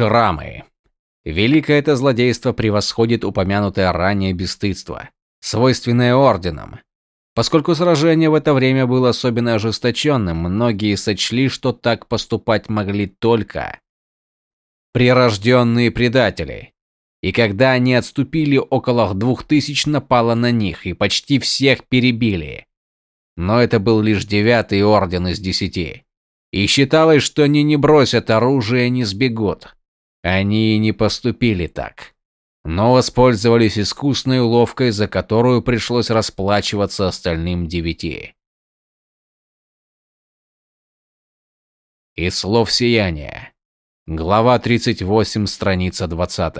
Шрамы. Великое это злодейство превосходит упомянутое ранее бесстыдство, свойственное орденам. Поскольку сражение в это время было особенно ожесточенным, многие сочли, что так поступать могли только прирожденные предатели. И когда они отступили, около двух тысяч напало на них и почти всех перебили. Но это был лишь девятый орден из десяти. И считалось, что они не бросят оружие, не сбегут. Они и не поступили так. Но воспользовались искусной уловкой, за которую пришлось расплачиваться остальным девяти. Из слов сияния. Глава 38, страница 20.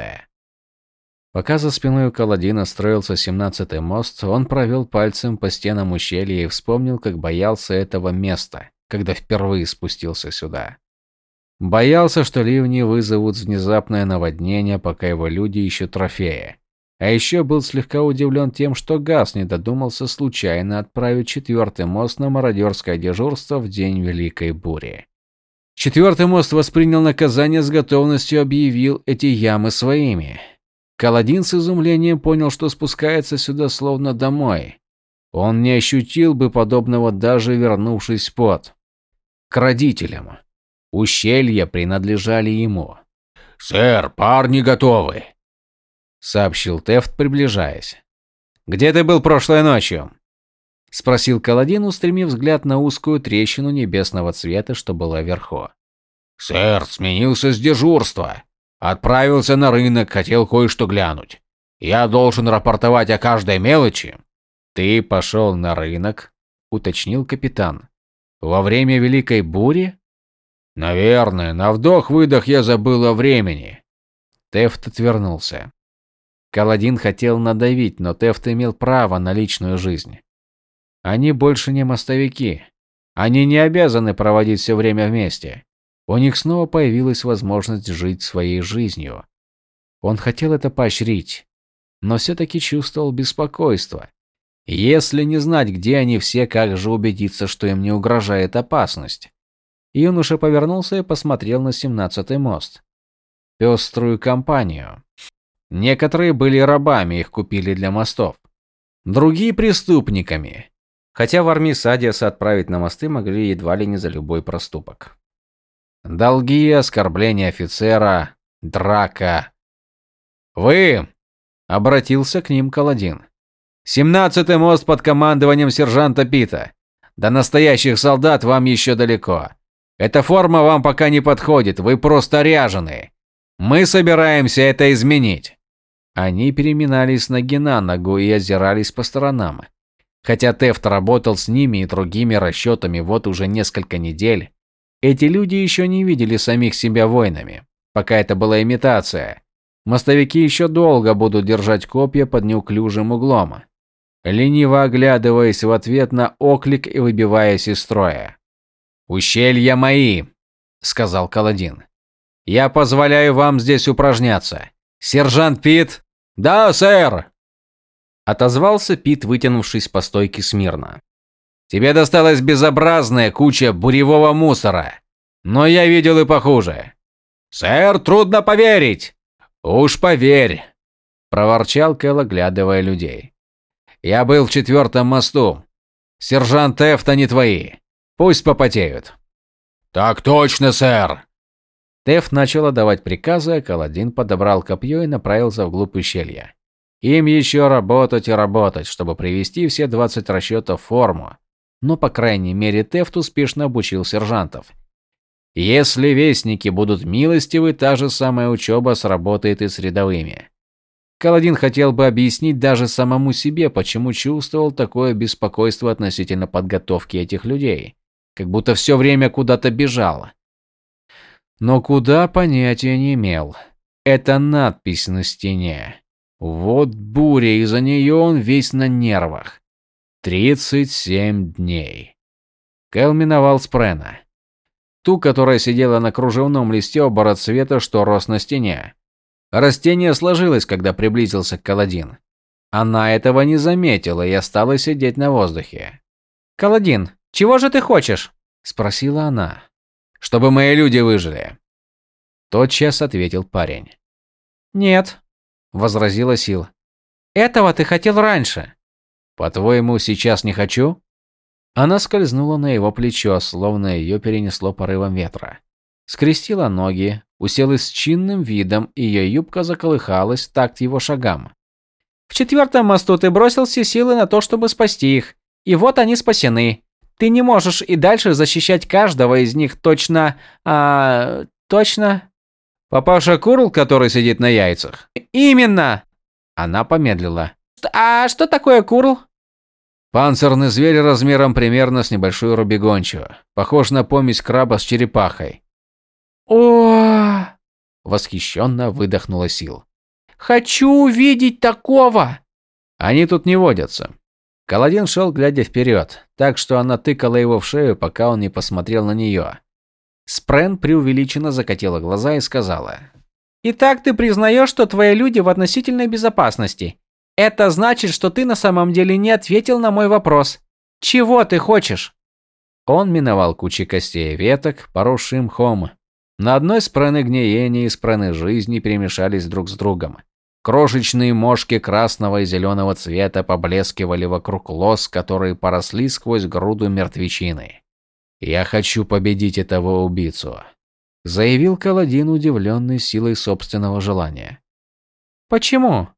Пока за спиной у Каладина строился семнадцатый мост, он провел пальцем по стенам ущелья и вспомнил, как боялся этого места, когда впервые спустился сюда. Боялся, что ливни вызовут внезапное наводнение, пока его люди ищут трофеи. А еще был слегка удивлен тем, что Газ не додумался случайно отправить четвертый мост на мародерское дежурство в день Великой Бури. Четвертый мост воспринял наказание с готовностью объявил эти ямы своими. Каладин с изумлением понял, что спускается сюда словно домой. Он не ощутил бы подобного даже вернувшись под. К родителям. Ущелья принадлежали ему. «Сэр, парни готовы», — сообщил Тефт, приближаясь. «Где ты был прошлой ночью?» — спросил Каладин, устремив взгляд на узкую трещину небесного цвета, что была вверху. «Сэр, сменился с дежурства. Отправился на рынок, хотел кое-что глянуть. Я должен рапортовать о каждой мелочи». «Ты пошел на рынок?» — уточнил капитан. «Во время Великой Бури?» Наверное, на вдох-выдох я забыл о времени. Тефт отвернулся. Каладин хотел надавить, но Тефт имел право на личную жизнь. Они больше не мостовики. Они не обязаны проводить все время вместе. У них снова появилась возможность жить своей жизнью. Он хотел это поощрить, но все-таки чувствовал беспокойство. Если не знать, где они все, как же убедиться, что им не угрожает опасность? Юноша повернулся и посмотрел на семнадцатый мост. Пеструю компанию. Некоторые были рабами, их купили для мостов. Другие преступниками. Хотя в армии Садиаса отправить на мосты могли едва ли не за любой проступок. Долги, оскорбления офицера, драка. «Вы!» – обратился к ним Каладин. «Семнадцатый мост под командованием сержанта Пита. До настоящих солдат вам еще далеко. Эта форма вам пока не подходит, вы просто ряженые. Мы собираемся это изменить. Они переминались ноги на ногу и озирались по сторонам. Хотя Тефт работал с ними и другими расчетами вот уже несколько недель, эти люди еще не видели самих себя воинами. Пока это была имитация. Мостовики еще долго будут держать копья под неуклюжим углом, лениво оглядываясь в ответ на оклик и выбиваясь из строя. «Ущелья мои», — сказал Каладин. «Я позволяю вам здесь упражняться. Сержант Пит?» «Да, сэр!» Отозвался Пит, вытянувшись по стойке смирно. «Тебе досталась безобразная куча буревого мусора. Но я видел и похуже». «Сэр, трудно поверить!» «Уж поверь!» – проворчал Кэл, оглядывая людей. «Я был в четвертом мосту. Сержант Эфта не твои. Пусть попотеют. Так точно, сэр. Теф начал отдавать приказы, а Каладин подобрал копье и направился вглубь ущелья. Им еще работать и работать, чтобы привести все 20 расчетов в форму. Но, по крайней мере, Тефт успешно обучил сержантов. Если вестники будут милостивы, та же самая учеба сработает и с рядовыми. Каладин хотел бы объяснить даже самому себе, почему чувствовал такое беспокойство относительно подготовки этих людей как будто все время куда-то бежал. Но куда понятия не имел. Это надпись на стене. Вот буря, и за нее он весь на нервах. Тридцать семь дней. Кэл миновал Спрена. Ту, которая сидела на кружевном листе оборот света, что рос на стене. Растение сложилось, когда приблизился к Каладин. Она этого не заметила и осталась сидеть на воздухе. «Каладин, «Чего же ты хочешь?» – спросила она. «Чтобы мои люди выжили». Тотчас ответил парень. «Нет», – возразила Сил. «Этого ты хотел раньше». «По-твоему, сейчас не хочу?» Она скользнула на его плечо, словно ее перенесло порывом ветра. Скрестила ноги, уселась с чинным видом, и ее юбка заколыхалась в такт его шагам. «В четвертом мосту ты бросил все силы на то, чтобы спасти их. И вот они спасены. Ты не можешь и дальше защищать каждого из них точно... А... точно...» «Папаша Курл, который сидит на яйцах?» «Именно!» Она помедлила. «А что такое Курл?» Панцирный зверь размером примерно с небольшую рубегончу. Похож на помесь краба с черепахой. о Восхищенно выдохнула Сил. «Хочу увидеть такого!» Они тут не водятся. Каладин шел, глядя вперед, так что она тыкала его в шею, пока он не посмотрел на нее. Спрен преувеличенно закатила глаза и сказала. «Итак, ты признаешь, что твои люди в относительной безопасности. Это значит, что ты на самом деле не ответил на мой вопрос. Чего ты хочешь? Он миновал кучи костей и веток, поросшие мхом. На одной спрены гниения и спрены жизни перемешались друг с другом. Крошечные мошки красного и зеленого цвета поблескивали вокруг лос, которые поросли сквозь груду мертвечины. «Я хочу победить этого убийцу», – заявил Каладин, удивленный силой собственного желания. «Почему?»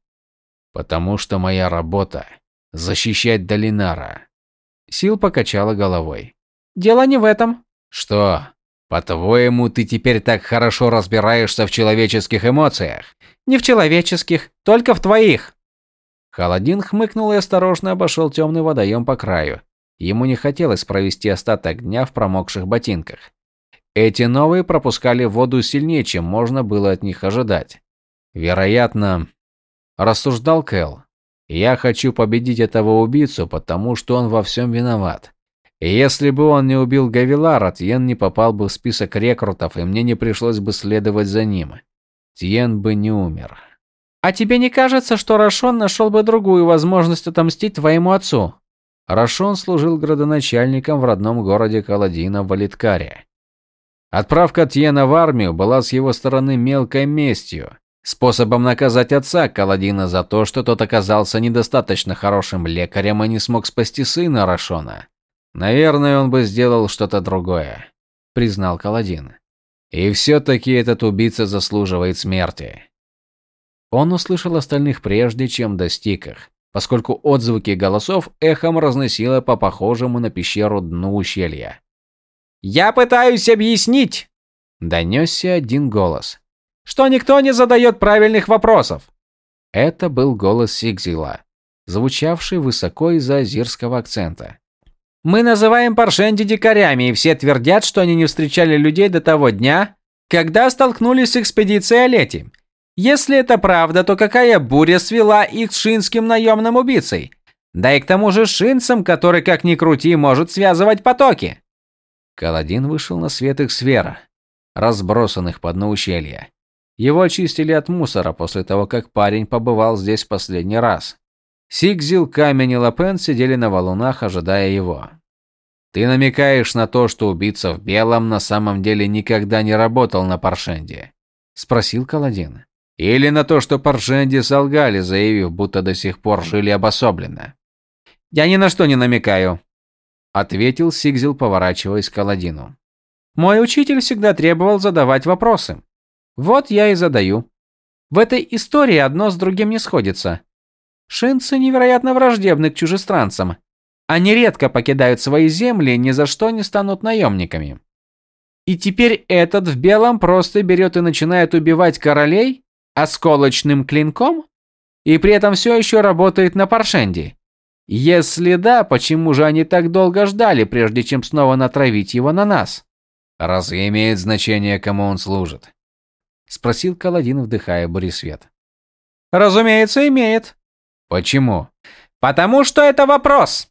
Потому что моя работа – защищать Долинара. Сил покачала головой. Дело не в этом. Что? По-твоему, ты теперь так хорошо разбираешься в человеческих эмоциях? Не в человеческих, только в твоих. Холодин хмыкнул и осторожно обошел темный водоем по краю. Ему не хотелось провести остаток дня в промокших ботинках. Эти новые пропускали воду сильнее, чем можно было от них ожидать. Вероятно, рассуждал Кэл. Я хочу победить этого убийцу, потому что он во всем виноват. Если бы он не убил Гавилара, Тьен не попал бы в список рекрутов, и мне не пришлось бы следовать за ним. Тьен бы не умер. А тебе не кажется, что Рашон нашел бы другую возможность отомстить твоему отцу? Рашон служил градоначальником в родном городе Каладина в Валиткаре. Отправка Тьена в армию была с его стороны мелкой местью, Способом наказать отца Каладина за то, что тот оказался недостаточно хорошим лекарем и не смог спасти сына Рашона. Наверное, он бы сделал что-то другое, признал Каладин. И все-таки этот убийца заслуживает смерти. Он услышал остальных прежде, чем достиг их, поскольку отзвуки голосов эхом разносило по похожему на пещеру дну ущелья. «Я пытаюсь объяснить!» – донесся один голос что никто не задает правильных вопросов. Это был голос Сигзила, звучавший высоко из-за азирского акцента. Мы называем Паршенди дикарями, и все твердят, что они не встречали людей до того дня, когда столкнулись с экспедицией Олети. Если это правда, то какая буря свела их с шинским наемным убийцей? Да и к тому же шинцем, который, как ни крути, может связывать потоки. Каладин вышел на свет их сфер, разбросанных под дно ущелья. Его очистили от мусора после того, как парень побывал здесь последний раз. Сигзил, Камень и Лапен сидели на валунах, ожидая его. «Ты намекаешь на то, что убийца в белом на самом деле никогда не работал на Паршенде?» – спросил Каладин. «Или на то, что Паршенди солгали, заявив, будто до сих пор жили обособленно?» «Я ни на что не намекаю», – ответил Сигзил, поворачиваясь к Каладину. «Мой учитель всегда требовал задавать вопросы. Вот я и задаю. В этой истории одно с другим не сходится. Шинцы невероятно враждебны к чужестранцам. Они редко покидают свои земли, ни за что не станут наемниками. И теперь этот в белом просто берет и начинает убивать королей осколочным клинком? И при этом все еще работает на Паршенде? Если да, почему же они так долго ждали, прежде чем снова натравить его на нас? Разве имеет значение, кому он служит? спросил Каладин, вдыхая буресвет. Разумеется, имеет. Почему? Потому что это вопрос,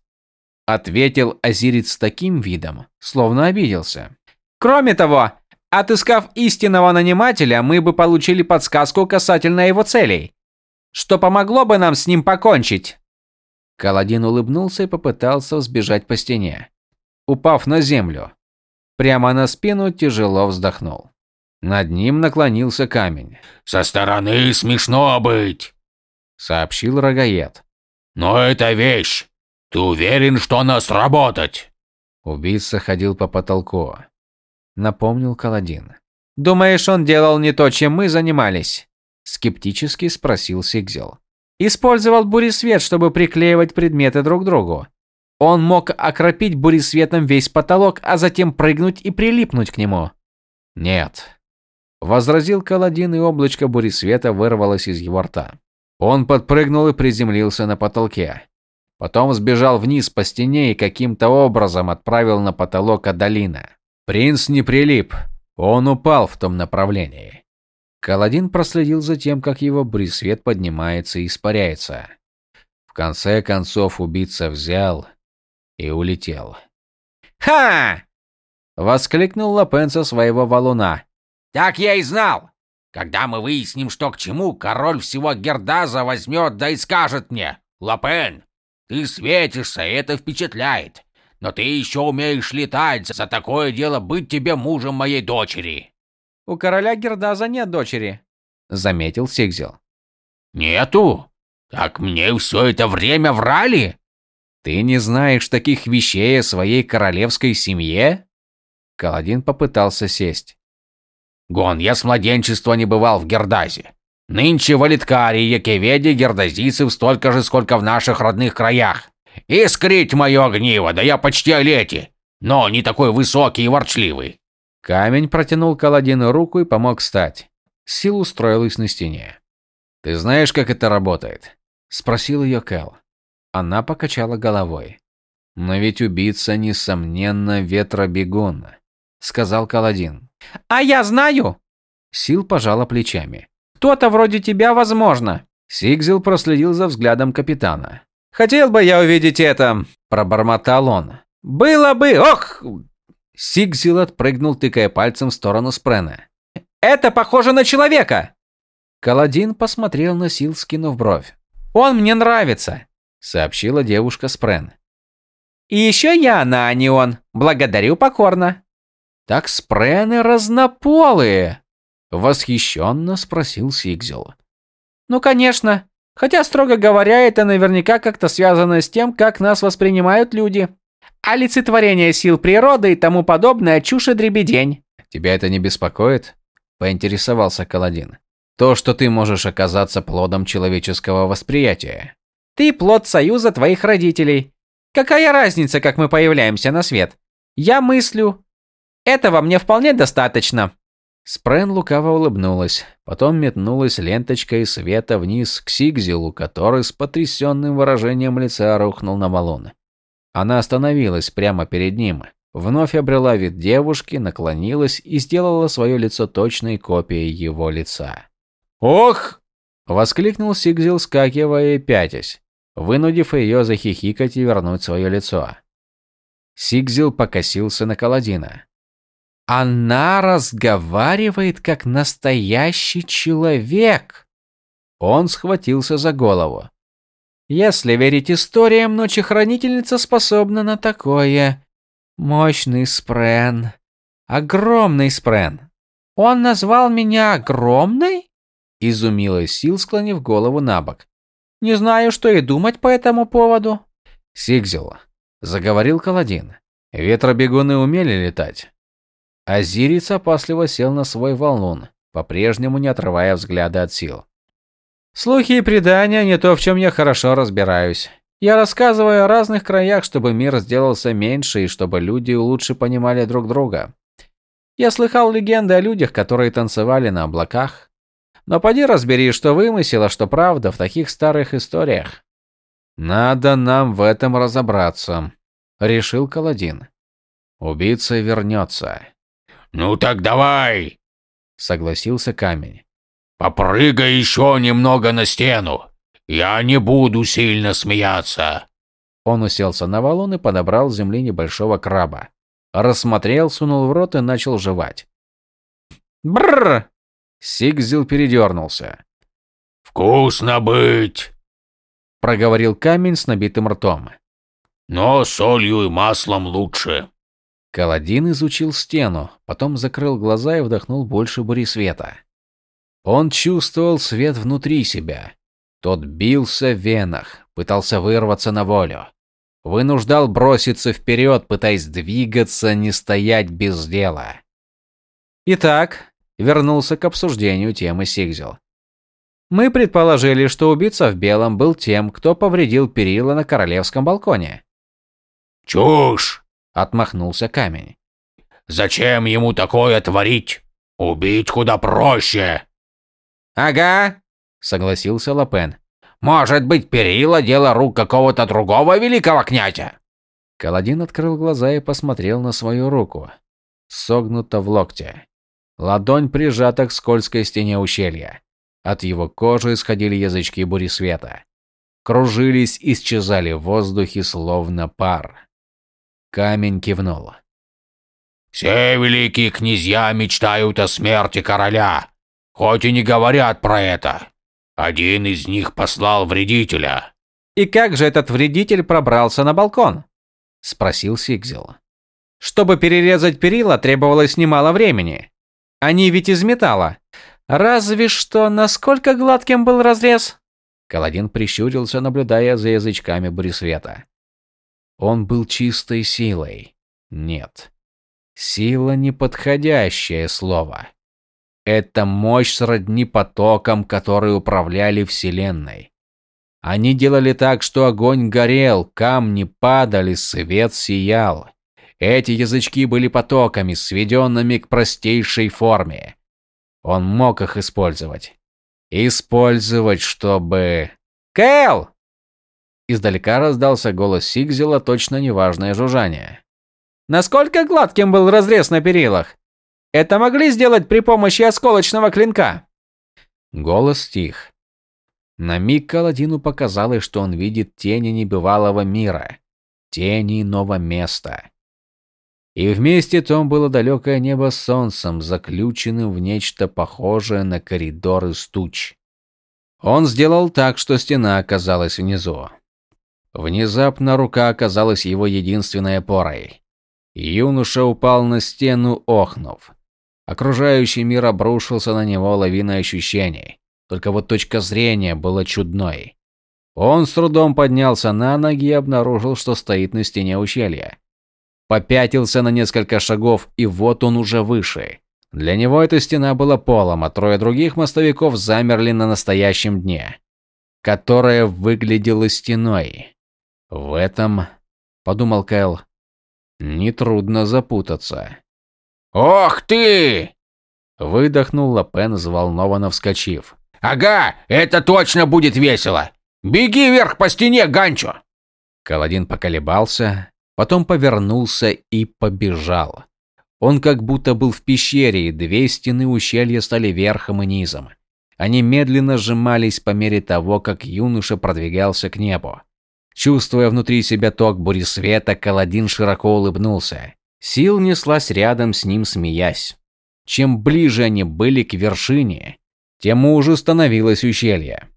ответил Азирец с таким видом, словно обиделся. Кроме того, отыскав истинного нанимателя, мы бы получили подсказку касательно его целей, что помогло бы нам с ним покончить. Каладин улыбнулся и попытался взбежать по стене, упав на землю. Прямо на спину тяжело вздохнул. Над ним наклонился камень. «Со стороны смешно быть», — сообщил рогаед. «Но это вещь. Ты уверен, что она сработать?» Убийца ходил по потолку. Напомнил Каладин. «Думаешь, он делал не то, чем мы занимались?» Скептически спросил Сигзел. «Использовал буресвет, чтобы приклеивать предметы друг к другу. Он мог окропить буресветом весь потолок, а затем прыгнуть и прилипнуть к нему». «Нет», возразил Каладин, и облачко буресвета вырвалось из его рта. Он подпрыгнул и приземлился на потолке. Потом сбежал вниз по стене и каким-то образом отправил на потолок Адалина. Принц не прилип, он упал в том направлении. Каладин проследил за тем, как его буресвет поднимается и испаряется. В конце концов убийца взял и улетел. «Ха!» – воскликнул Лапенца своего валуна. Так я и знал. Когда мы выясним, что к чему, король всего Гердаза возьмет да и скажет мне, «Лапен, ты светишься, и это впечатляет. Но ты еще умеешь летать, за такое дело быть тебе мужем моей дочери». «У короля Гердаза нет дочери», — заметил Сигзел. «Нету? Так мне все это время врали?» «Ты не знаешь таких вещей о своей королевской семье?» Каладин попытался сесть. Гон, я с младенчества не бывал в Гердазе. Нынче в Алиткаре Якеведе гердазийцев столько же, сколько в наших родных краях. Искрить мое гниво, да я почти Олети, но не такой высокий и ворчливый. Камень протянул Каладину руку и помог встать. Сил устроилась на стене. «Ты знаешь, как это работает?» – спросил ее Кэл. Она покачала головой. «Но ведь убийца, несомненно, ветробегун», – сказал Каладин. «А я знаю!» Сил пожала плечами. «Кто-то вроде тебя, возможно!» Сигзил проследил за взглядом капитана. «Хотел бы я увидеть это!» – пробормотал он. «Было бы! Ох!» Сигзил отпрыгнул, тыкая пальцем в сторону Спрена. «Это похоже на человека!» Каладин посмотрел на Сил, скинув бровь. «Он мне нравится!» – сообщила девушка Спрен. «И еще я она, а не он. Благодарю покорно!» Так спрены разнополые? Восхищенно спросил Сигзел. Ну, конечно. Хотя, строго говоря, это наверняка как-то связано с тем, как нас воспринимают люди. Олицетворение сил природы и тому подобное чушь и дребедень. Тебя это не беспокоит? Поинтересовался Каладин. То, что ты можешь оказаться плодом человеческого восприятия. Ты плод союза твоих родителей. Какая разница, как мы появляемся на свет? Я мыслю, этого мне вполне достаточно. Спрен лукаво улыбнулась, потом метнулась ленточкой света вниз к Сигзилу, который с потрясенным выражением лица рухнул на валун. Она остановилась прямо перед ним, вновь обрела вид девушки, наклонилась и сделала свое лицо точной копией его лица. «Ох!» – воскликнул Сигзил, скакивая и пятясь, вынудив ее захихикать и вернуть свое лицо. Сигзил покосился на Каладина. Она разговаривает как настоящий человек. Он схватился за голову. Если верить историям, ночехранительница способна на такое. Мощный спрен. Огромный спрен. Он назвал меня огромной? Изумилась Сил, склонив голову на бок. Не знаю, что и думать по этому поводу. Сигзел, заговорил Каладин. Ветробегуны умели летать. Азирец опасливо сел на свой валун, по-прежнему не отрывая взгляда от сил. Слухи и предания не то, в чем я хорошо разбираюсь. Я рассказываю о разных краях, чтобы мир сделался меньше и чтобы люди лучше понимали друг друга. Я слыхал легенды о людях, которые танцевали на облаках. Но поди разбери, что вымысел, а что правда в таких старых историях. Надо нам в этом разобраться, решил Каладин. Убийца вернется. «Ну так давай!» — согласился камень. «Попрыгай еще немного на стену. Я не буду сильно смеяться». Он уселся на валун и подобрал с земли небольшого краба. Рассмотрел, сунул в рот и начал жевать. Бррр! Сигзил передернулся. «Вкусно быть!» — проговорил камень с набитым ртом. «Но солью и маслом лучше». Каладин изучил стену, потом закрыл глаза и вдохнул больше света. Он чувствовал свет внутри себя. Тот бился в венах, пытался вырваться на волю. Вынуждал броситься вперед, пытаясь двигаться, не стоять без дела. Итак, вернулся к обсуждению темы Сигзел. Мы предположили, что убийца в белом был тем, кто повредил перила на королевском балконе. «Чушь!» – отмахнулся камень. «Зачем ему такое творить? Убить куда проще!» «Ага», – согласился Лапен. «Может быть, перила – дело рук какого-то другого великого князя?» Каладин открыл глаза и посмотрел на свою руку. Согнута в локте. Ладонь прижата к скользкой стене ущелья. От его кожи исходили язычки бури света. Кружились, исчезали в воздухе, словно пар. Камень кивнул. «Все великие князья мечтают о смерти короля, хоть и не говорят про это. Один из них послал вредителя». «И как же этот вредитель пробрался на балкон?» – спросил Сигзел. «Чтобы перерезать перила, требовалось немало времени. Они ведь из металла. Разве что, насколько гладким был разрез? Каладин прищурился, наблюдая за язычками буресвета. Он был чистой силой. Нет. Сила – неподходящее слово. Это мощь сродни потокам, которые управляли Вселенной. Они делали так, что огонь горел, камни падали, свет сиял. Эти язычки были потоками, сведенными к простейшей форме. Он мог их использовать. Использовать, чтобы... «Кэл!» Издалека раздался голос Сигзела, точно неважное жужжание. «Насколько гладким был разрез на перилах? Это могли сделать при помощи осколочного клинка?» Голос стих. На миг Каладину показалось, что он видит тени небывалого мира, тени иного места. И вместе том было далекое небо с солнцем, заключенным в нечто похожее на коридор из туч. Он сделал так, что стена оказалась внизу. Внезапно рука оказалась его единственной опорой. Юноша упал на стену, охнув. Окружающий мир обрушился на него лавиной ощущений. Только вот точка зрения была чудной. Он с трудом поднялся на ноги и обнаружил, что стоит на стене ущелья. Попятился на несколько шагов, и вот он уже выше. Для него эта стена была полом, а трое других мостовиков замерли на настоящем дне, которое выглядело стеной. В этом, подумал Кэл, нетрудно запутаться. «Ох ты!» Выдохнул Лапен, взволнованно вскочив. «Ага, это точно будет весело! Беги вверх по стене, Ганчо!» Каладин поколебался, Потом повернулся и побежал. Он как будто был в пещере, и две стены ущелья стали верхом и низом. Они медленно сжимались по мере того, как юноша продвигался к небу. Чувствуя внутри себя ток бури света, Каладин широко улыбнулся. Сил неслась рядом с ним, смеясь. Чем ближе они были к вершине, тем уже становилось ущелье.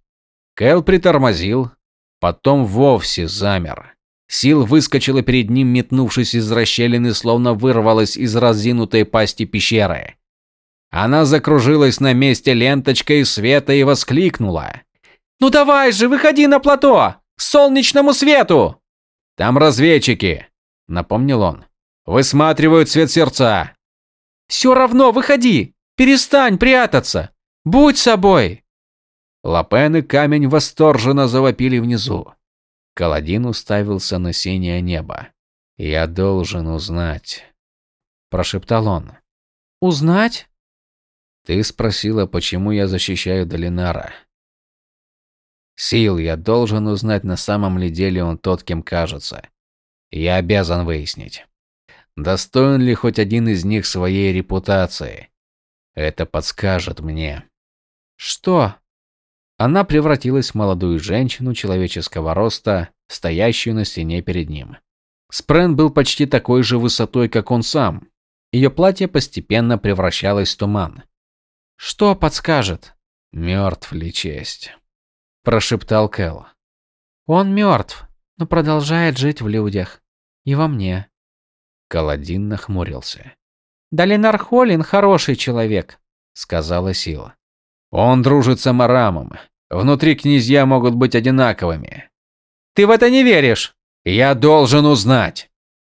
Кэл притормозил, потом вовсе замер. Сил выскочила перед ним, метнувшись из расщелины, словно вырвалась из разинутой пасти пещеры. Она закружилась на месте ленточкой света и воскликнула. «Ну давай же, выходи на плато! Солнечному свету!» «Там разведчики», — напомнил он. «Высматривают свет сердца». «Все равно, выходи! Перестань прятаться! Будь собой!» Лапен и камень восторженно завопили внизу. Каладин уставился на синее небо. «Я должен узнать», – прошептал он. «Узнать?» «Ты спросила, почему я защищаю Долинара. Сил, я должен узнать, на самом ли деле он тот, кем кажется. Я обязан выяснить, достоин ли хоть один из них своей репутации. Это подскажет мне». «Что?» Она превратилась в молодую женщину человеческого роста, стоящую на стене перед ним. Спрен был почти такой же высотой, как он сам. Ее платье постепенно превращалось в туман. «Что подскажет?» «Мертв ли честь?» – прошептал Кэл. «Он мертв, но продолжает жить в людях. И во мне». Каладин нахмурился. «Долинар Холин хороший человек», — сказала Сила. «Он дружит с Амарамом. Внутри князья могут быть одинаковыми». «Ты в это не веришь?» «Я должен узнать!»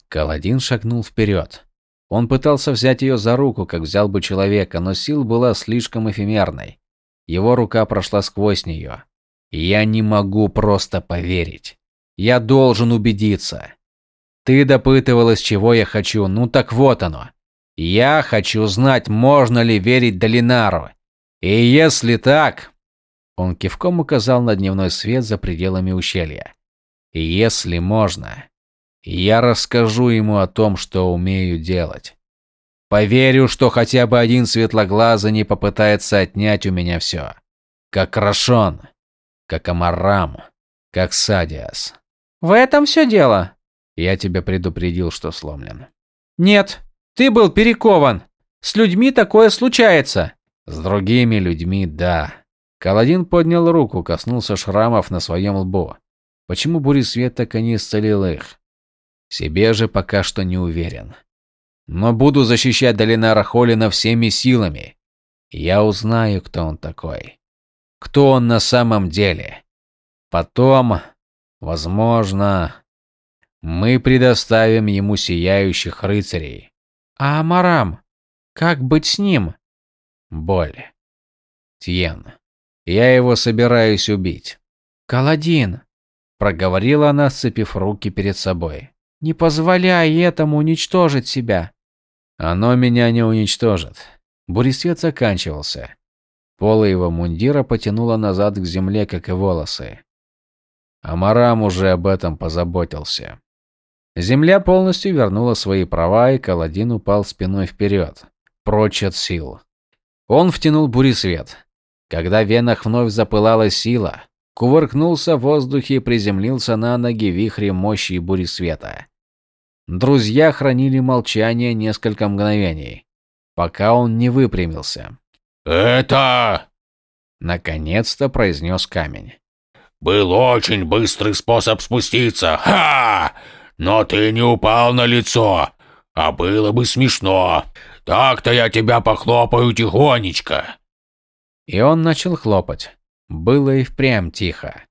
Каладин шагнул вперед. Он пытался взять ее за руку, как взял бы человека, но сил была слишком эфемерной. Его рука прошла сквозь нее. Я не могу просто поверить. Я должен убедиться. Ты допытывалась, чего я хочу. Ну так вот оно. Я хочу знать, можно ли верить Долинару. И если так... Он кивком указал на дневной свет за пределами ущелья. Если можно, я расскажу ему о том, что умею делать. Поверю, что хотя бы один светлоглазый не попытается отнять у меня все. Как Рашон, как Амарам, как Садиас. В этом все дело. Я тебя предупредил, что сломлен. Нет, ты был перекован. С людьми такое случается. С другими людьми, да. Каладин поднял руку, коснулся шрамов на своем лбу. Почему Бурисвет так и не исцелил их? Себе же пока что не уверен. Но буду защищать Долинара Холина всеми силами. Я узнаю, кто он такой. Кто он на самом деле. Потом, возможно, мы предоставим ему сияющих рыцарей. А Амарам? Как быть с ним? Боль. Тьен. Я его собираюсь убить. Каладин, проговорила она, сцепив руки перед собой. Не позволяй этому уничтожить себя. Оно меня не уничтожит. Буресвет заканчивался. Полы его мундира потянуло назад к земле, как и волосы. Амарам уже об этом позаботился. Земля полностью вернула свои права, и Каладин упал спиной вперед, прочь от сил. Он втянул буресвет. Когда в венах вновь запылала сила, кувыркнулся в воздухе и приземлился на ноги вихре мощи и буресвета. Друзья хранили молчание несколько мгновений, пока он не выпрямился. «Это...» — наконец-то произнес камень. «Был очень быстрый способ спуститься. Ха! Но ты не упал на лицо. А было бы смешно. Так-то я тебя похлопаю тихонечко». И он начал хлопать. Было и впрямь тихо.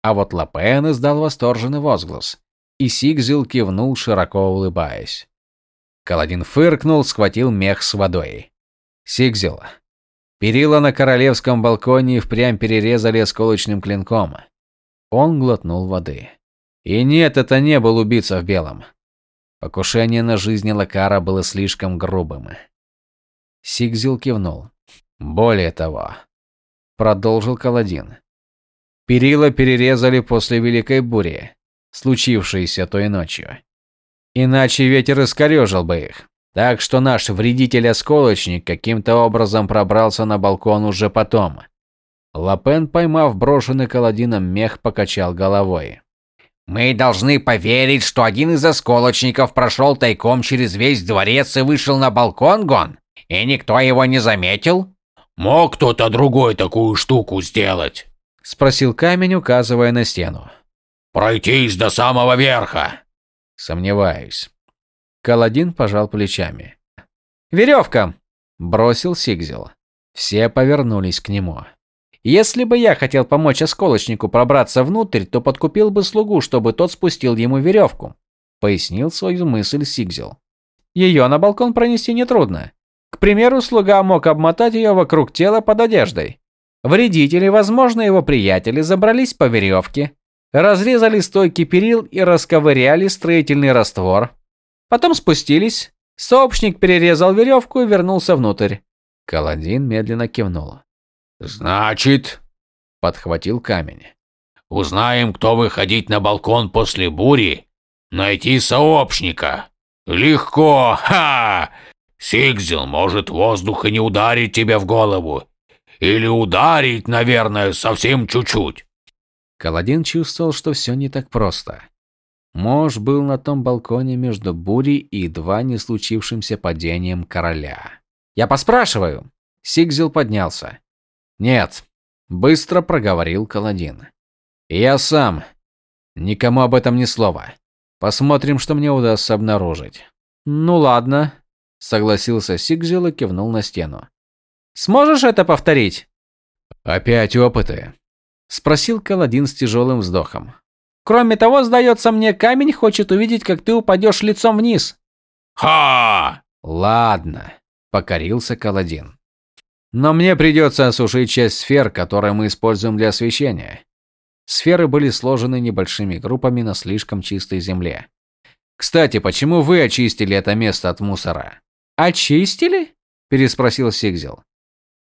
А вот Лапен издал восторженный возглас. И Сигзил кивнул, широко улыбаясь. Каладин фыркнул, схватил мех с водой. Сигзил. Перила на королевском балконе впрямь перерезали осколочным клинком. Он глотнул воды. И нет, это не был убийца в белом. Покушение на жизнь Лакара было слишком грубым. Сигзил кивнул. Более того, продолжил Каладин. Перила перерезали после Великой Бури, случившейся той ночью. Иначе ветер искорежил бы их. Так что наш вредитель-осколочник каким-то образом пробрался на балкон уже потом. Лапен, поймав брошенный Каладином мех, покачал головой. «Мы должны поверить, что один из осколочников прошел тайком через весь дворец и вышел на балкон, Гон? И никто его не заметил?» «Мог кто-то другой такую штуку сделать?» – спросил камень, указывая на стену. «Пройтись до самого верха!» «Сомневаюсь». Каладин пожал плечами. «Веревка!» – бросил Сигзел. Все повернулись к нему. «Если бы я хотел помочь осколочнику пробраться внутрь, то подкупил бы слугу, чтобы тот спустил ему веревку», – пояснил свою мысль Сигзел. «Ее на балкон пронести нетрудно. К примеру, слуга мог обмотать ее вокруг тела под одеждой. Вредители, возможно, его приятели, забрались по веревке, разрезали стойки перил и расковыряли строительный раствор. Потом спустились, сообщник перерезал веревку и вернулся внутрь. Каладин медленно кивнул. «Значит...» – подхватил камень. «Узнаем, кто выходить на балкон после бури, найти сообщника. Легко, ха! Сигзел может воздух и не ударить тебя в голову. Или ударить, наверное, совсем чуть-чуть. Каладин чувствовал, что все не так просто. Мож был на том балконе между бурей и едва не случившимся падением короля. «Я поспрашиваю!» Сигзел поднялся. «Нет», – быстро проговорил Каладин. «Я сам. Никому об этом ни слова. Посмотрим, что мне удастся обнаружить». Ну ладно, согласился Сигзил и кивнул на стену. Сможешь это повторить? Опять опыты? Спросил Каладин с тяжелым вздохом. Кроме того, сдается мне, камень хочет увидеть, как ты упадешь лицом вниз. Ха! Ладно, покорился Каладин. Но мне придется осушить часть сфер, которые мы используем для освещения. Сферы были сложены небольшими группами на слишком чистой земле. Кстати, почему вы очистили это место от мусора? Очистили? переспросил Сигзел.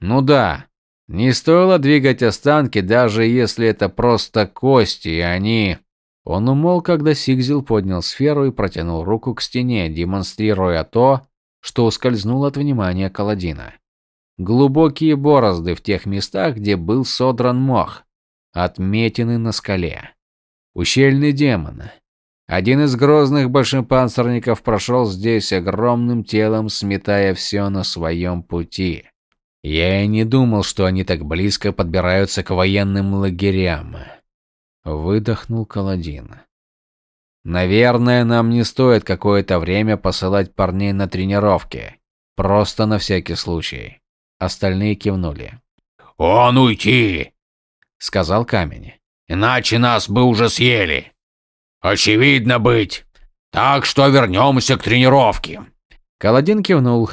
Ну да. Не стоило двигать останки, даже если это просто кости, и они Он умолк, когда Сигзел поднял сферу и протянул руку к стене, демонстрируя то, что ускользнуло от внимания Каладина. Глубокие борозды в тех местах, где был содран мох. Отметины на скале. Ущельный демон. Один из грозных большепанцирников прошел здесь огромным телом, сметая все на своем пути. Я и не думал, что они так близко подбираются к военным лагерям. Выдохнул Каладин. Наверное, нам не стоит какое-то время посылать парней на тренировки. Просто на всякий случай. Остальные кивнули. «Он уйти!» — сказал камень. «Иначе нас бы уже съели. Очевидно быть. Так что вернемся к тренировке». Каладин кивнул,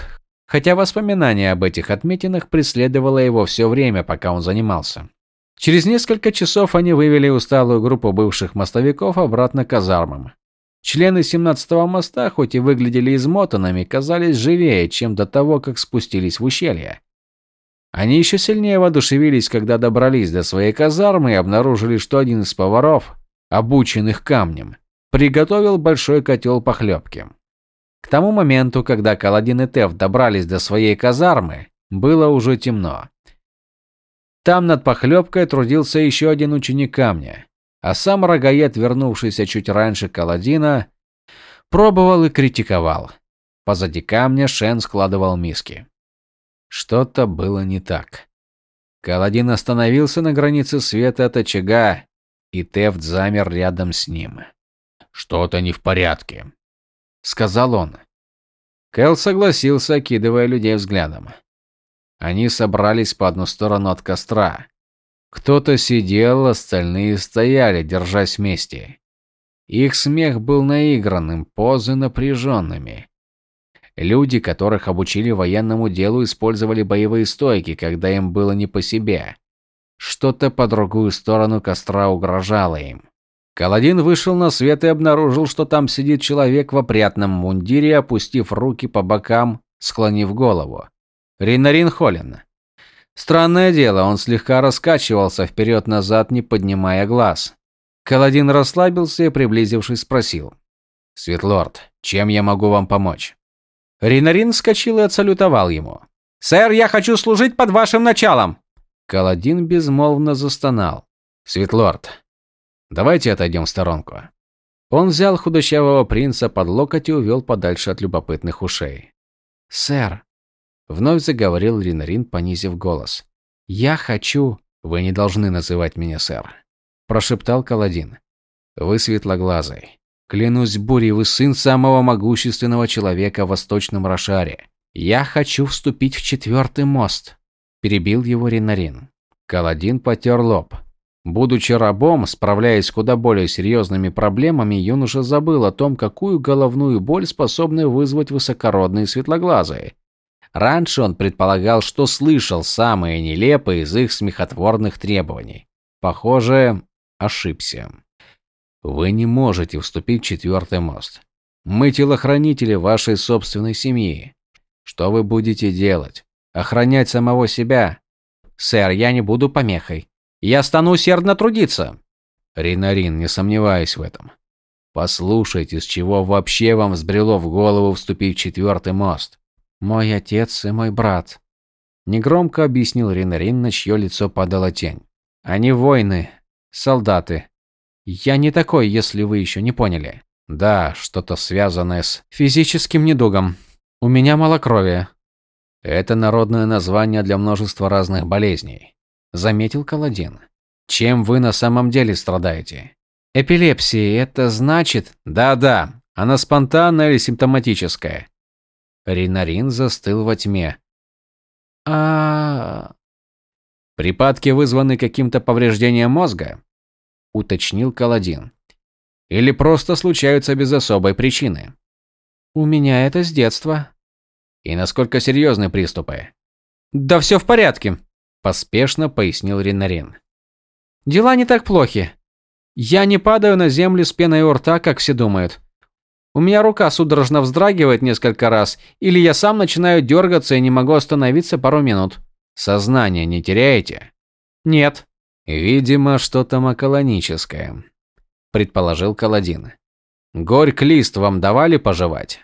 хотя воспоминание об этих отметинах преследовало его все время, пока он занимался. Через несколько часов они вывели усталую группу бывших мостовиков обратно к казармам. Члены 17-го моста, хоть и выглядели измотанными, казались живее, чем до того, как спустились в ущелье. Они еще сильнее воодушевились, когда добрались до своей казармы и обнаружили, что один из поваров, обученных камнем, приготовил большой котел похлебки. К тому моменту, когда Каладин и Тев добрались до своей казармы, было уже темно. Там над похлебкой трудился еще один ученик камня, а сам Рогаед, вернувшийся чуть раньше Каладина, пробовал и критиковал. Позади камня Шен складывал миски. Что-то было не так. Каладин остановился на границе света от очага, и Тефт замер рядом с ним. «Что-то не в порядке», — сказал он. Кэл согласился, окидывая людей взглядом. Они собрались по одну сторону от костра. Кто-то сидел, остальные стояли, держась вместе. Их смех был наигранным, позы напряженными. Люди, которых обучили военному делу, использовали боевые стойки, когда им было не по себе. Что-то по другую сторону костра угрожало им. Каладин вышел на свет и обнаружил, что там сидит человек в опрятном мундире, опустив руки по бокам, склонив голову. Ринарин Холлин. Странное дело, он слегка раскачивался вперед-назад, не поднимая глаз. Каладин расслабился и, приблизившись, спросил. «Светлорд, чем я могу вам помочь?» Ринарин вскочил и отсалютовал ему. «Сэр, я хочу служить под вашим началом!» Каладин безмолвно застонал. «Светлорд, давайте отойдем в сторонку». Он взял худощавого принца под локоть и увел подальше от любопытных ушей. «Сэр», — вновь заговорил Ринарин, понизив голос. «Я хочу...» «Вы не должны называть меня сэр», — прошептал Каладин. «Вы светлоглазый. Клянусь бурей, вы сын самого могущественного человека в Восточном Рошаре. Я хочу вступить в четвертый мост. Перебил его Ринарин. Каладин потер лоб. Будучи рабом, справляясь с куда более серьезными проблемами, юноша забыл о том, какую головную боль способны вызвать высокородные светлоглазые. Раньше он предполагал, что слышал самые нелепые из их смехотворных требований. Похоже, ошибся. Вы не можете вступить в четвертый мост. Мы телохранители вашей собственной семьи. Что вы будете делать? Охранять самого себя? Сэр, я не буду помехой. Я стану усердно трудиться. Ринарин, не сомневаюсь в этом. Послушайте, с чего вообще вам взбрело в голову вступить в четвертый мост? Мой отец и мой брат. Негромко объяснил Ринарин, на чье лицо падала тень. Они воины, солдаты, я не такой, если вы еще не поняли. Да, что-то связанное с физическим недугом. У меня малокровие. Это народное название для множества разных болезней, заметил Каладин. Чем вы на самом деле страдаете? Эпилепсией это значит? Да-да, Она спонтанная или симптоматическая? Ринарин застыл во тьме. А Припадки вызваны каким-то повреждением мозга? уточнил Каладин. Или просто случаются без особой причины? У меня это с детства. И насколько серьезны приступы? Да все в порядке, поспешно пояснил Ринарин. Дела не так плохи. Я не падаю на землю с пеной у рта, как все думают. У меня рука судорожно вздрагивает несколько раз, или я сам начинаю дергаться и не могу остановиться пару минут. Сознание не теряете? Нет. Видимо, что-то маколоническое, предположил Каладин. Горьк-лист вам давали пожевать?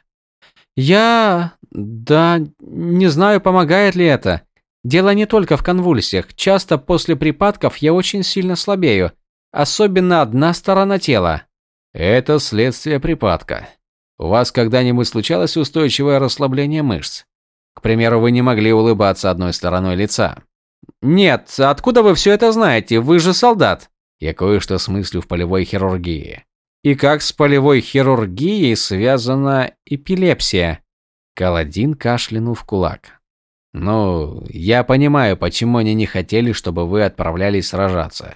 Я... да... не знаю, помогает ли это. Дело не только в конвульсиях. Часто после припадков я очень сильно слабею. Особенно одна сторона тела. Это следствие припадка. У вас когда-нибудь случалось устойчивое расслабление мышц? К примеру, вы не могли улыбаться одной стороной лица. Нет, откуда вы все это знаете? Вы же солдат. Я кое-что смыслю в полевой хирургии. И как с полевой хирургией связана эпилепсия? Каладин кашлянул в кулак. Ну, я понимаю, почему они не хотели, чтобы вы отправлялись сражаться.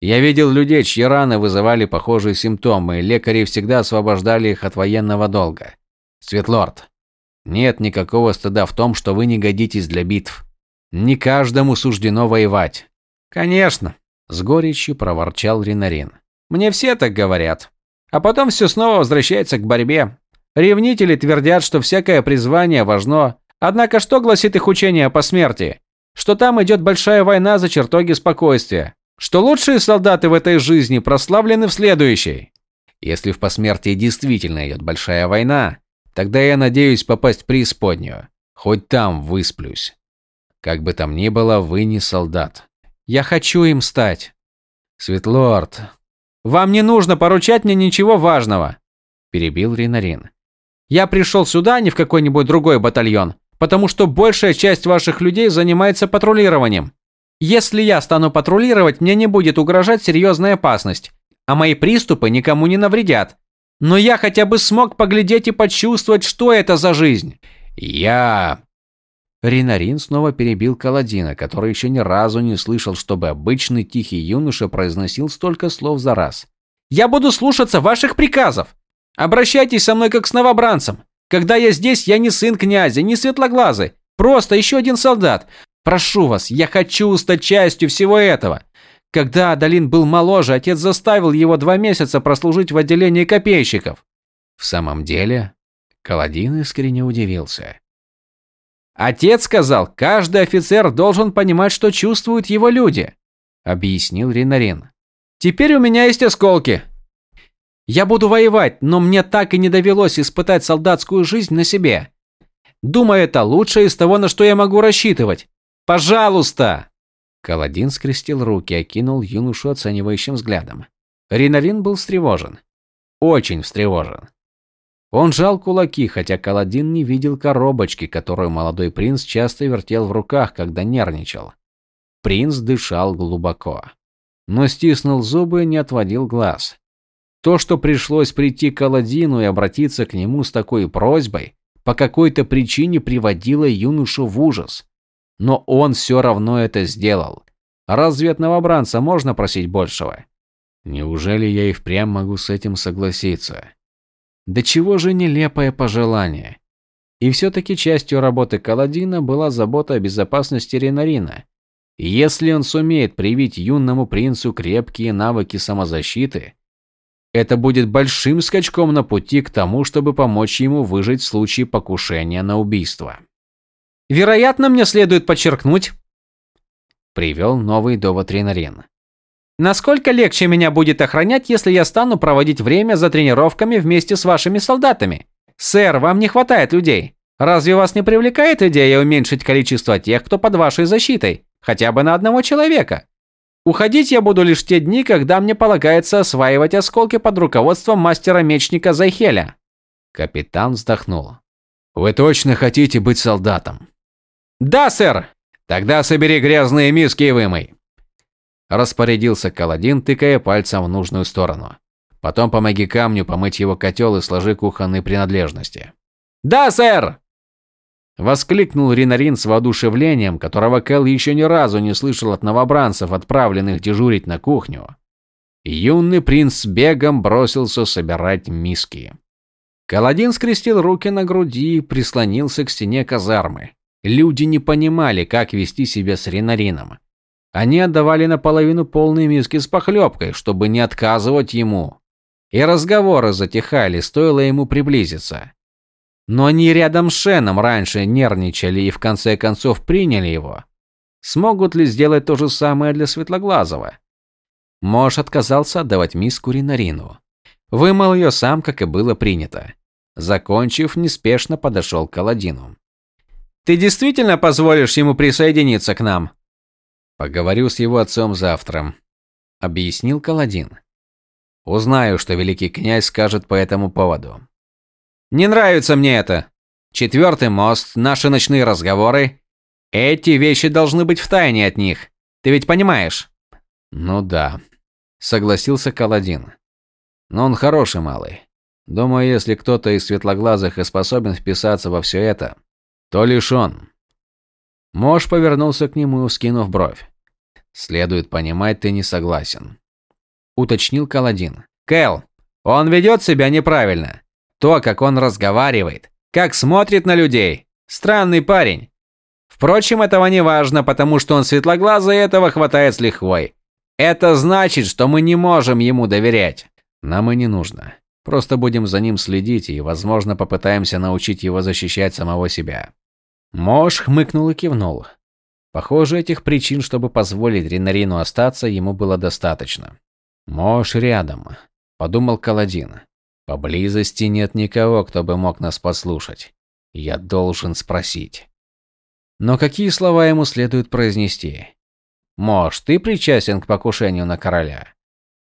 Я видел людей, чьи раны вызывали похожие симптомы, и лекари всегда освобождали их от военного долга. Светлорд, нет никакого стыда в том, что вы не годитесь для битв. Не каждому суждено воевать. Конечно, с горечью проворчал Ринарин. Мне все так говорят. А потом все снова возвращается к борьбе. Ревнители твердят, что всякое призвание важно. Однако что гласит их учение по смерти? Что там идет большая война за чертоги спокойствия что лучшие солдаты в этой жизни прославлены в следующей. Если в посмертии действительно идет большая война, тогда я надеюсь попасть в преисподнюю. Хоть там высплюсь. Как бы там ни было, вы не солдат. Я хочу им стать. Светлорд, вам не нужно поручать мне ничего важного, перебил Ринарин. Я пришел сюда, а не в какой-нибудь другой батальон, потому что большая часть ваших людей занимается патрулированием. Если я стану патрулировать, мне не будет угрожать серьезная опасность, а мои приступы никому не навредят. Но я хотя бы смог поглядеть и почувствовать, что это за жизнь. Я... Ринарин снова перебил Каладина, который еще ни разу не слышал, чтобы обычный тихий юноша произносил столько слов за раз. «Я буду слушаться ваших приказов. Обращайтесь со мной как с новобранцем. Когда я здесь, я не сын князя, не светлоглазый. Просто еще один солдат. Прошу вас, я хочу стать частью всего этого. Когда Адалин был моложе, отец заставил его два месяца прослужить в отделении копейщиков. В самом деле, Каладин искренне удивился. Отец сказал, каждый офицер должен понимать, что чувствуют его люди, объяснил Ринарин. Теперь у меня есть осколки. Я буду воевать, но мне так и не довелось испытать солдатскую жизнь на себе. Думаю, это лучшее из того, на что я могу рассчитывать. Пожалуйста!» Каладин скрестил руки, окинул юношу оценивающим взглядом. Ринарин был встревожен. Очень встревожен. Он жал кулаки, хотя Каладин не видел коробочки, которую молодой принц часто вертел в руках, когда нервничал. Принц дышал глубоко, но стиснул зубы и не отводил глаз. То, что пришлось прийти к Каладину и обратиться к нему с такой просьбой, по какой-то причине приводило юношу в ужас. Но он все равно это сделал. Разве от новобранца можно просить большего? Неужели я и впрямь могу с этим согласиться? Да чего же нелепое пожелание. И все-таки частью работы Каладина была забота о безопасности Ренарина. если он сумеет привить юному принцу крепкие навыки самозащиты, это будет большим скачком на пути к тому, чтобы помочь ему выжить в случае покушения на убийство. Вероятно, мне следует подчеркнуть, привел новый довод Ринарин. Насколько легче меня будет охранять, если я стану проводить время за тренировками вместе с вашими солдатами? Сэр, вам не хватает людей. Разве вас не привлекает идея уменьшить количество тех, кто под вашей защитой, хотя бы на одного человека? Уходить я буду лишь те дни, когда мне полагается осваивать осколки под руководством мастера-мечника Зайхеля. Капитан вздохнул. Вы точно хотите быть солдатом? «Да, сэр!» «Тогда собери грязные миски и вымой!» Распорядился Каладин, тыкая пальцем в нужную сторону. Потом помоги камню помыть его котел и сложи кухонные принадлежности. «Да, сэр!» Воскликнул Ринарин с воодушевлением, которого Кэл еще ни разу не слышал от новобранцев, отправленных дежурить на кухню. Юный принц бегом бросился собирать миски. Каладин скрестил руки на груди и прислонился к стене казармы. Люди не понимали, как вести себя с Ринарином. Они отдавали наполовину полные миски с похлебкой, чтобы не отказывать ему. И разговоры затихали, стоило ему приблизиться. Но они рядом с Шеном раньше нервничали и в конце концов приняли его. Смогут ли сделать то же самое для Светлоглазого? Мош отказался отдавать миску Ринарину. Вымыл ее сам, как и было принято. Закончив, неспешно подошел к Аладдину. «Ты действительно позволишь ему присоединиться к нам?» «Поговорю с его отцом завтра», — объяснил Каладин. «Узнаю, что великий князь скажет по этому поводу. Не нравится мне это. Четвертый мост, наши ночные разговоры. Эти вещи должны быть в тайне от них. Ты ведь понимаешь? Ну да, согласился Каладин. Но он хороший малый. Думаю, если кто-то из светлоглазых и способен вписаться во все это, то лишь он. Мош повернулся к нему, скинув бровь. Следует понимать, ты не согласен. Уточнил Каладин. Кэл, он ведет себя неправильно. То, как он разговаривает, как смотрит на людей. Странный парень. Впрочем, этого не важно, потому что он светлоглазый и этого хватает с лихвой. Это значит, что мы не можем ему доверять. Нам и не нужно. Просто будем за ним следить и, возможно, попытаемся научить его защищать самого себя. Мош хмыкнул и кивнул. Похоже, этих причин, чтобы позволить Ринарину остаться, ему было достаточно. Мош рядом, подумал Каладин. Поблизости нет никого, кто бы мог нас послушать. Я должен спросить. Но какие слова ему следует произнести? Мош, ты причастен к покушению на короля?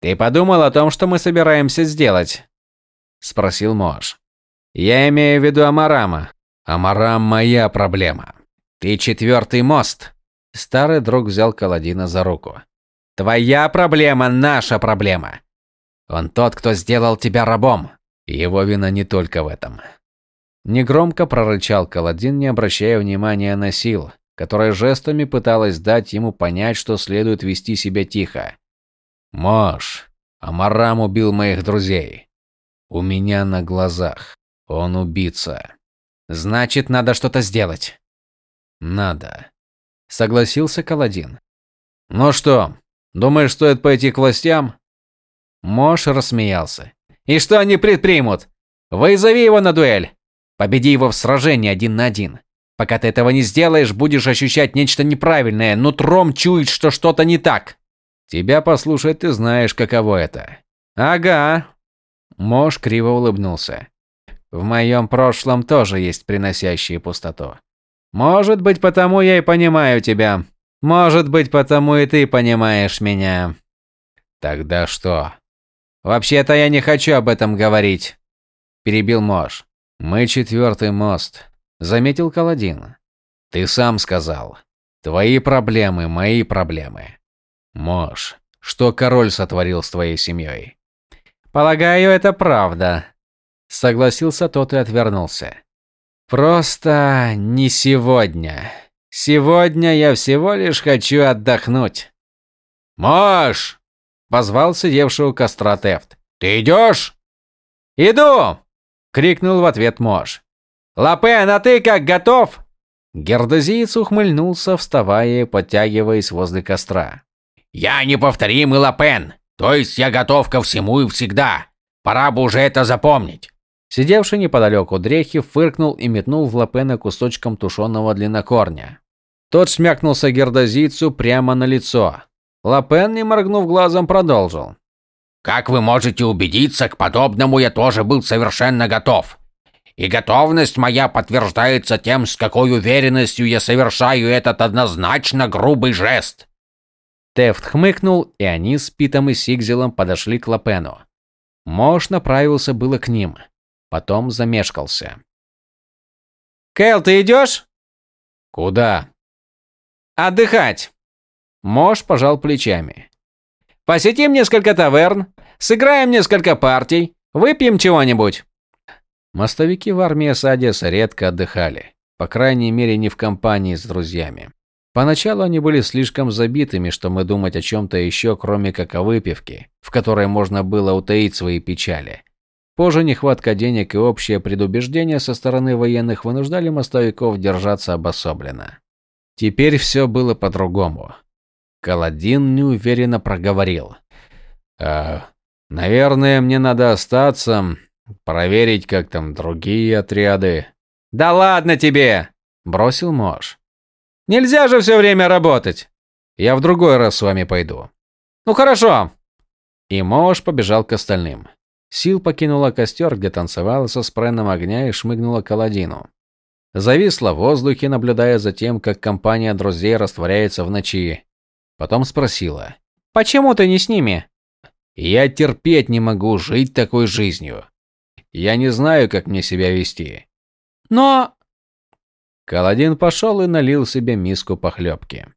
Ты подумал о том, что мы собираемся сделать? Спросил Мош. Я имею в виду Амарама. Амарам моя проблема. Ты четвертый мост. Старый друг взял Каладина за руку. Твоя проблема – наша проблема. Он тот, кто сделал тебя рабом. Его вина не только в этом. Негромко прорычал Каладин, не обращая внимания на сил, которая жестами пыталась дать ему понять, что следует вести себя тихо. Мош, Амарам убил моих друзей. У меня на глазах. Он убийца. Значит, надо что-то сделать. Надо. Согласился Каладин. Ну что, думаешь, стоит пойти к властям? Мош рассмеялся. «И что они предпримут? Вызови его на дуэль! Победи его в сражении один на один. Пока ты этого не сделаешь, будешь ощущать нечто неправильное, нутром чует, что что-то не так». «Тебя послушать ты знаешь, каково это». «Ага». Мош криво улыбнулся. «В моем прошлом тоже есть приносящие пустоту. Может быть, потому я и понимаю тебя. Может быть, потому и ты понимаешь меня». «Тогда что?» «Вообще-то я не хочу об этом говорить», – перебил Мош. «Мы четвертый мост», – заметил Каладин. «Ты сам сказал. Твои проблемы – мои проблемы. Мош, что король сотворил с твоей семьей?» «Полагаю, это правда», – согласился тот и отвернулся. «Просто не сегодня. Сегодня я всего лишь хочу отдохнуть». «Мош!» Позвал сидевшего у костра Тефт. «Ты идешь?» «Иду!» — крикнул в ответ Мош. «Лапен, а ты как, готов?» Гердозиец ухмыльнулся, вставая и подтягиваясь возле костра. «Я неповторимый Лапен, то есть я готов ко всему и всегда. Пора бы уже это запомнить». Сидевший неподалеку дрехи фыркнул и метнул в Лапена кусочком тушеного длиннокорня. Тот шмякнулся гердозийцу прямо на лицо. Лапен, не моргнув глазом, продолжил. «Как вы можете убедиться, к подобному я тоже был совершенно готов. И готовность моя подтверждается тем, с какой уверенностью я совершаю этот однозначно грубый жест». Тефт хмыкнул, и они с Питом и Сигзелом подошли к Лапену. Мош направился было к ним, потом замешкался. «Кэл, ты идешь?» «Куда?» «Отдыхать». Мош пожал плечами. Посетим несколько таверн, сыграем несколько партий, выпьем чего-нибудь. Мостовики в армии Садиса редко отдыхали, по крайней мере не в компании с друзьями. Поначалу они были слишком забитыми, чтобы думать о чем-то еще, кроме как о выпивке, в которой можно было утаить свои печали. Позже нехватка денег и общее предубеждение со стороны военных вынуждали мостовиков держаться обособленно. Теперь все было по-другому. Каладин неуверенно проговорил. «Э, «Наверное, мне надо остаться, проверить, как там другие отряды». «Да ладно тебе!» – бросил Мош. «Нельзя же все время работать!» «Я в другой раз с вами пойду». «Ну хорошо!» И Мош побежал к остальным. Сил покинула костер, где танцевала со спреном огня и шмыгнула к Аладдину. Зависла в воздухе, наблюдая за тем, как компания друзей растворяется в ночи. Потом спросила. «Почему ты не с ними?» «Я терпеть не могу жить такой жизнью. Я не знаю, как мне себя вести». «Но...» Каладин пошел и налил себе миску похлебки.